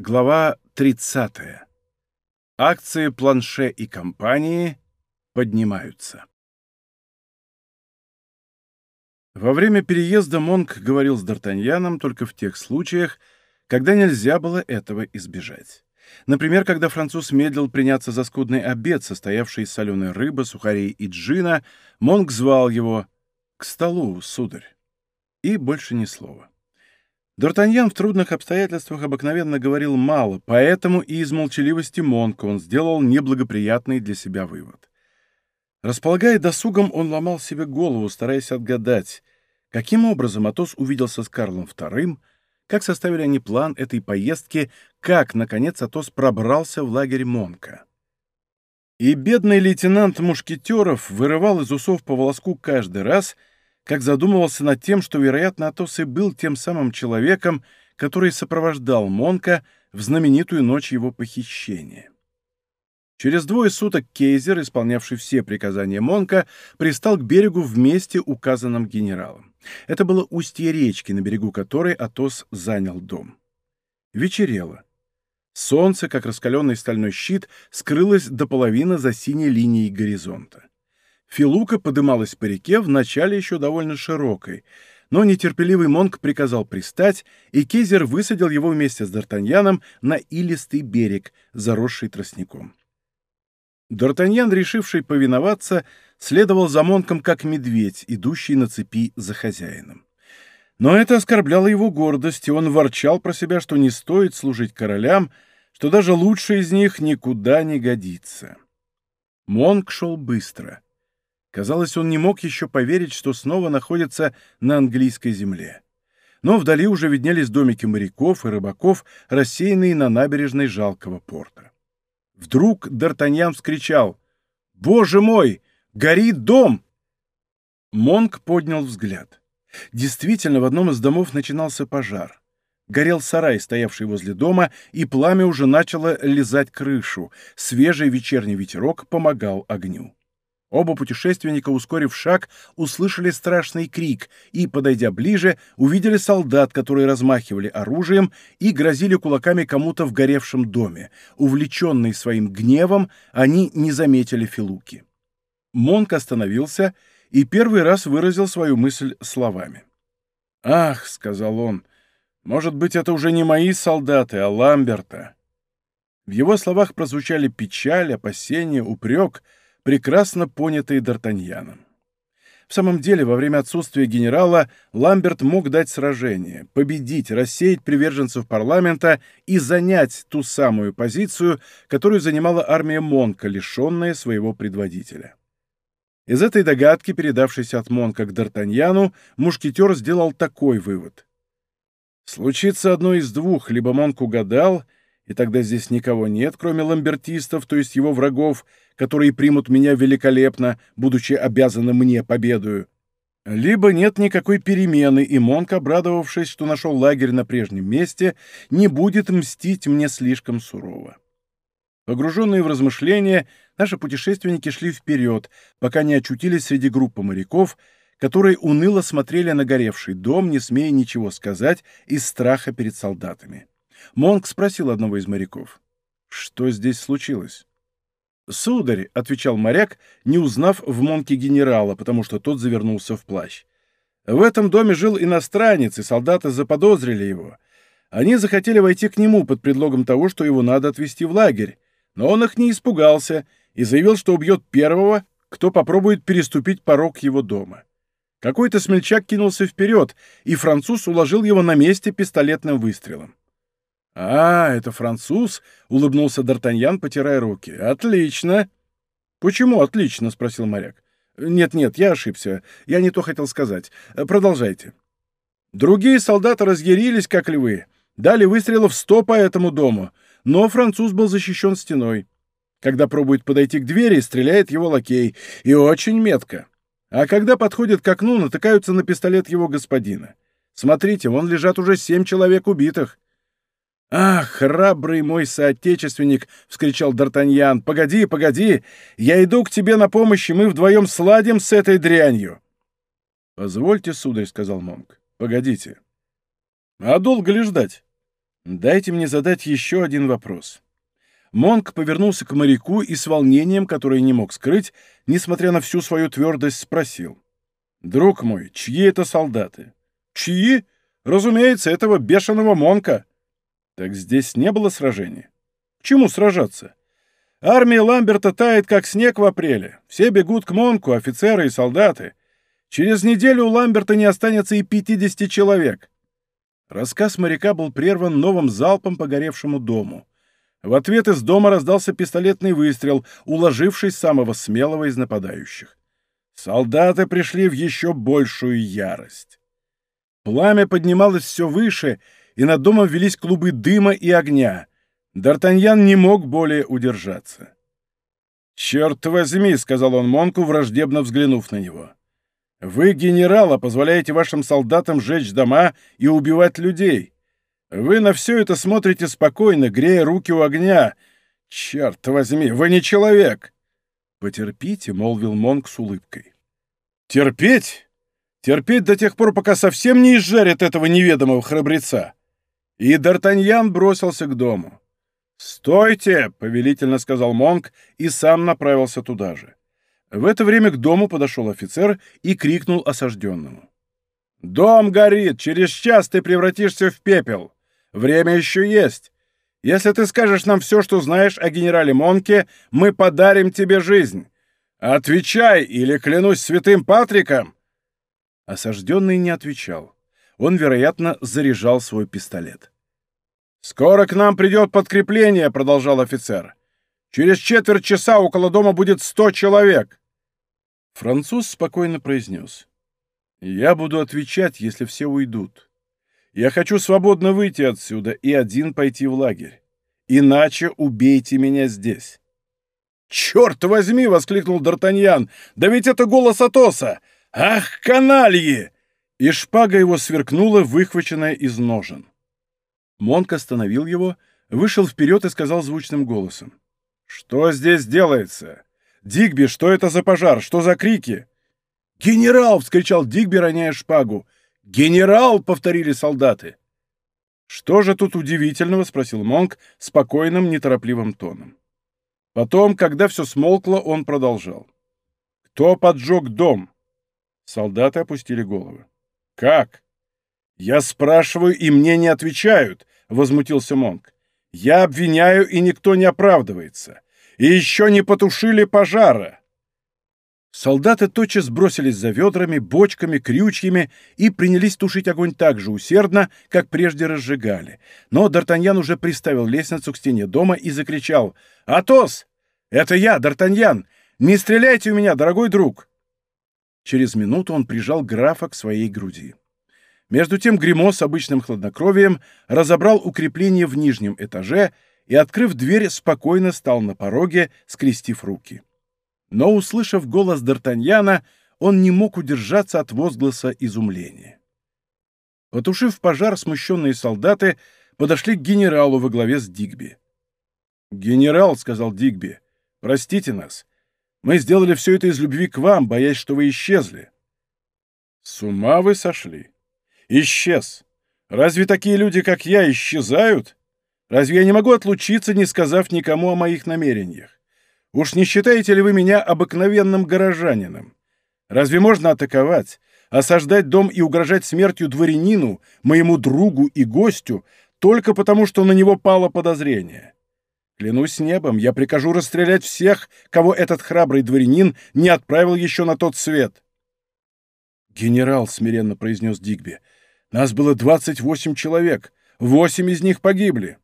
Глава 30. Акции Планше и компании поднимаются. Во время переезда Монк говорил с Д'Артаньяном только в тех случаях, когда нельзя было этого избежать. Например, когда француз медлил приняться за скудный обед, состоявший из соленой рыбы, сухарей и джина, Монк звал его «К столу, сударь». И больше ни слова. Д'Артаньян в трудных обстоятельствах обыкновенно говорил мало, поэтому и из молчаливости Монка он сделал неблагоприятный для себя вывод. Располагая досугом, он ломал себе голову, стараясь отгадать, каким образом Атос увиделся с Карлом II, как составили они план этой поездки, как, наконец, Атос пробрался в лагерь Монка. И бедный лейтенант Мушкетеров вырывал из усов по волоску каждый раз — как задумывался над тем, что, вероятно, Атос и был тем самым человеком, который сопровождал Монка в знаменитую ночь его похищения. Через двое суток Кейзер, исполнявший все приказания Монка, пристал к берегу вместе указанным генералом. Это было устье речки, на берегу которой Атос занял дом. Вечерело. Солнце, как раскаленный стальной щит, скрылось до половины за синей линией горизонта. Филука подымалась по реке, вначале еще довольно широкой, но нетерпеливый Монк приказал пристать, и Кезер высадил его вместе с Д'Артаньяном на илистый берег, заросший тростником. Д'Артаньян, решивший повиноваться, следовал за Монком как медведь, идущий на цепи за хозяином. Но это оскорбляло его гордость, и он ворчал про себя, что не стоит служить королям, что даже лучший из них никуда не годится. Монк шел быстро — Казалось, он не мог еще поверить, что снова находится на английской земле. Но вдали уже виднелись домики моряков и рыбаков, рассеянные на набережной жалкого порта. Вдруг Д'Артаньян вскричал «Боже мой! Горит дом!» Монк поднял взгляд. Действительно, в одном из домов начинался пожар. Горел сарай, стоявший возле дома, и пламя уже начало лизать крышу. Свежий вечерний ветерок помогал огню. Оба путешественника, ускорив шаг, услышали страшный крик и, подойдя ближе, увидели солдат, которые размахивали оружием и грозили кулаками кому-то в горевшем доме. Увлеченные своим гневом, они не заметили Филуки. Монк остановился и первый раз выразил свою мысль словами. «Ах», — сказал он, — «может быть, это уже не мои солдаты, а Ламберта». В его словах прозвучали печаль, опасение, упрек — прекрасно понятые Д'Артаньяном. В самом деле, во время отсутствия генерала Ламберт мог дать сражение, победить, рассеять приверженцев парламента и занять ту самую позицию, которую занимала армия Монка, лишенная своего предводителя. Из этой догадки, передавшейся от Монка к Д'Артаньяну, мушкетер сделал такой вывод. Случится одно из двух, либо Монк угадал — и тогда здесь никого нет, кроме ламбертистов, то есть его врагов, которые примут меня великолепно, будучи обязаны мне победою. Либо нет никакой перемены, и Монк, обрадовавшись, что нашел лагерь на прежнем месте, не будет мстить мне слишком сурово. Погруженные в размышления, наши путешественники шли вперед, пока не очутились среди группы моряков, которые уныло смотрели на горевший дом, не смея ничего сказать из страха перед солдатами. Монк спросил одного из моряков. «Что здесь случилось?» «Сударь», — отвечал моряк, не узнав в Монке генерала, потому что тот завернулся в плащ. «В этом доме жил иностранец, и солдаты заподозрили его. Они захотели войти к нему под предлогом того, что его надо отвезти в лагерь, но он их не испугался и заявил, что убьет первого, кто попробует переступить порог его дома. Какой-то смельчак кинулся вперед, и француз уложил его на месте пистолетным выстрелом. «А, это француз?» — улыбнулся Д'Артаньян, потирая руки. «Отлично!» «Почему отлично?» — спросил моряк. «Нет-нет, я ошибся. Я не то хотел сказать. Продолжайте». Другие солдаты разъярились, как львы. Дали выстрелов сто по этому дому, но француз был защищен стеной. Когда пробует подойти к двери, стреляет его лакей, и очень метко. А когда подходит к окну, натыкаются на пистолет его господина. Смотрите, вон лежат уже семь человек убитых. «Ах, храбрый мой соотечественник!» — вскричал Д'Артаньян. «Погоди, погоди! Я иду к тебе на помощь, и мы вдвоем сладим с этой дрянью!» «Позвольте, сударь», — сказал Монк. «Погодите». «А долго ли ждать? Дайте мне задать еще один вопрос. Монк повернулся к моряку и с волнением, которое не мог скрыть, несмотря на всю свою твердость, спросил. «Друг мой, чьи это солдаты?» «Чьи? Разумеется, этого бешеного Монка». «Так здесь не было сражения?» «К чему сражаться? Армия Ламберта тает, как снег в апреле. Все бегут к Монку, офицеры и солдаты. Через неделю у Ламберта не останется и 50 человек». Рассказ моряка был прерван новым залпом по горевшему дому. В ответ из дома раздался пистолетный выстрел, уложивший самого смелого из нападающих. Солдаты пришли в еще большую ярость. Пламя поднималось все выше, и над домом велись клубы дыма и огня. Д'Артаньян не мог более удержаться. «Черт возьми!» — сказал он Монку, враждебно взглянув на него. «Вы, генерал, а позволяете вашим солдатам жечь дома и убивать людей. Вы на все это смотрите спокойно, грея руки у огня. Черт возьми, вы не человек!» «Потерпите», — молвил Монк с улыбкой. «Терпеть? Терпеть до тех пор, пока совсем не изжарят этого неведомого храбреца!» И Д'Артаньян бросился к дому. «Стойте!» — повелительно сказал Монк и сам направился туда же. В это время к дому подошел офицер и крикнул осажденному. «Дом горит! Через час ты превратишься в пепел! Время еще есть! Если ты скажешь нам все, что знаешь о генерале Монке, мы подарим тебе жизнь! Отвечай, или клянусь святым Патриком!» Осажденный не отвечал. Он, вероятно, заряжал свой пистолет. «Скоро к нам придет подкрепление», — продолжал офицер. «Через четверть часа около дома будет сто человек». Француз спокойно произнес. «Я буду отвечать, если все уйдут. Я хочу свободно выйти отсюда и один пойти в лагерь. Иначе убейте меня здесь». «Черт возьми!» — воскликнул Д'Артаньян. «Да ведь это голос Атоса! Ах, канальи!» И шпага его сверкнула, выхваченная из ножен. Монк остановил его, вышел вперед и сказал звучным голосом. «Что здесь делается? Дигби, что это за пожар? Что за крики?» «Генерал!» — вскричал Дигби, роняя шпагу. «Генерал!» — повторили солдаты. «Что же тут удивительного?» — спросил Монк спокойным, неторопливым тоном. Потом, когда все смолкло, он продолжал. «Кто поджег дом?» Солдаты опустили головы. «Как?» «Я спрашиваю, и мне не отвечают», — возмутился Монк. «Я обвиняю, и никто не оправдывается. И еще не потушили пожара». Солдаты тотчас бросились за ведрами, бочками, крючьями и принялись тушить огонь так же усердно, как прежде разжигали. Но Д'Артаньян уже приставил лестницу к стене дома и закричал «Атос! Это я, Д'Артаньян! Не стреляйте у меня, дорогой друг!» Через минуту он прижал графа к своей груди. Между тем Гримо с обычным хладнокровием разобрал укрепление в нижнем этаже и, открыв дверь, спокойно стал на пороге, скрестив руки. Но, услышав голос Д'Артаньяна, он не мог удержаться от возгласа изумления. Потушив пожар, смущенные солдаты подошли к генералу во главе с Дигби. «Генерал», — сказал Дигби, — «простите нас. Мы сделали все это из любви к вам, боясь, что вы исчезли». «С ума вы сошли. Исчез. Разве такие люди, как я, исчезают? Разве я не могу отлучиться, не сказав никому о моих намерениях? Уж не считаете ли вы меня обыкновенным горожанином? Разве можно атаковать, осаждать дом и угрожать смертью дворянину, моему другу и гостю, только потому, что на него пало подозрение? Клянусь небом, я прикажу расстрелять всех, кого этот храбрый дворянин не отправил еще на тот свет. «Генерал», — смиренно произнес Дигби, — нас было 28 человек, восемь из них погибли.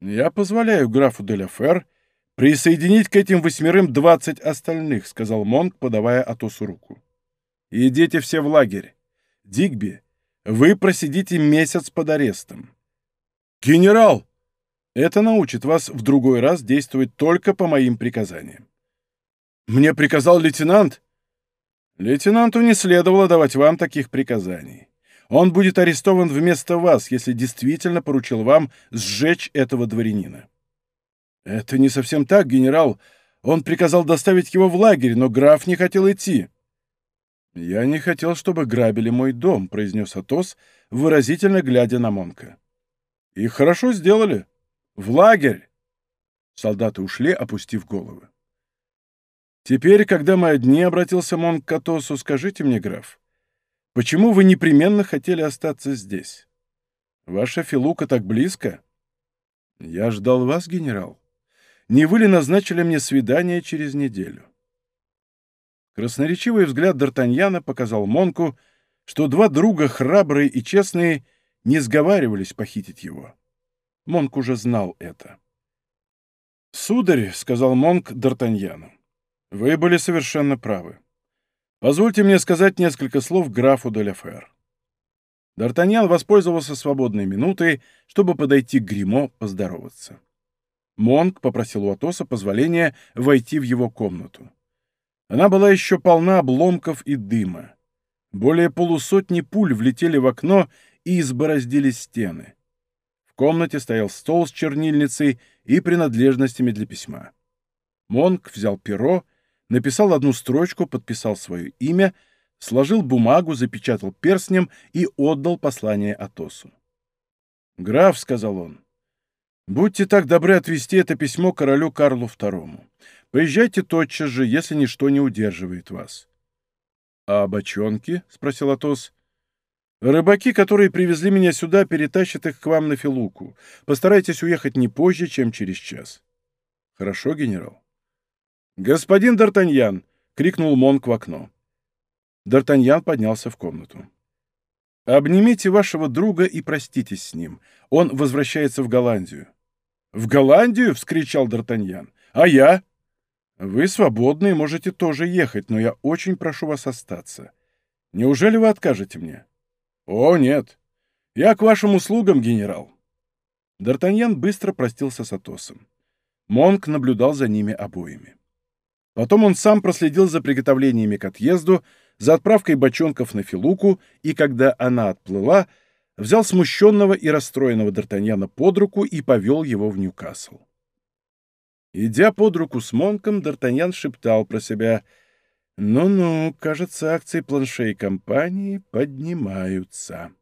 Я позволяю графу де Фер присоединить к этим восьмерым 20 остальных, сказал Монк, подавая Атосу руку. Идите все в лагерь. Дигби, вы просидите месяц под арестом. Генерал! Это научит вас в другой раз действовать только по моим приказаниям. Мне приказал лейтенант? Лейтенанту не следовало давать вам таких приказаний. Он будет арестован вместо вас, если действительно поручил вам сжечь этого дворянина». «Это не совсем так, генерал. Он приказал доставить его в лагерь, но граф не хотел идти». «Я не хотел, чтобы грабили мой дом», — произнес Атос, выразительно глядя на Монка. И хорошо сделали. В лагерь. Солдаты ушли, опустив головы. Теперь, когда мы одни, обратился Монк к Атосу, скажите мне, граф, почему вы непременно хотели остаться здесь? Ваша Филука так близко? Я ждал вас, генерал. Не вы ли назначили мне свидание через неделю? Красноречивый взгляд Д'Артаньяна показал Монку, что два друга, храбрые и честные, не сговаривались похитить его. Монк уже знал это. «Сударь», — сказал Монк Д'Артаньяну, — «вы были совершенно правы. Позвольте мне сказать несколько слов графу де Ляфер». Д'Артаньян воспользовался свободной минутой, чтобы подойти к Гримо поздороваться. Монк попросил у Атоса позволения войти в его комнату. Она была еще полна обломков и дыма. Более полусотни пуль влетели в окно и избороздили стены. Комнате стоял стол с чернильницей и принадлежностями для письма. Монк взял перо, написал одну строчку, подписал свое имя, сложил бумагу, запечатал перстнем и отдал послание Атосу. «Граф», — сказал он, — «будьте так добры отвести это письмо королю Карлу II. Поезжайте тотчас же, если ничто не удерживает вас. — А бочонки? — спросил Атос. — Рыбаки, которые привезли меня сюда, перетащат их к вам на Филуку. Постарайтесь уехать не позже, чем через час. — Хорошо, генерал. — Господин Д'Артаньян! — крикнул Монк в окно. Д'Артаньян поднялся в комнату. «Обнимите вашего друга и проститесь с ним. Он возвращается в Голландию». «В Голландию?» — вскричал Д'Артаньян. «А я?» Вы свободны и можете тоже ехать, но я очень прошу вас остаться. Неужели вы откажете мне? О, нет. Я к вашим услугам, генерал. Д'Артаньян быстро простился с Атосом. Монк наблюдал за ними обоими. Потом он сам проследил за приготовлениями к отъезду, за отправкой бочонков на Филуку, и когда она отплыла, взял смущенного и расстроенного Д'Артаньяна под руку и повел его в Ньюкасл. Идя под руку с Монком, Д'Артаньян шептал про себя «Ну-ну, кажется, акции планшей компании поднимаются».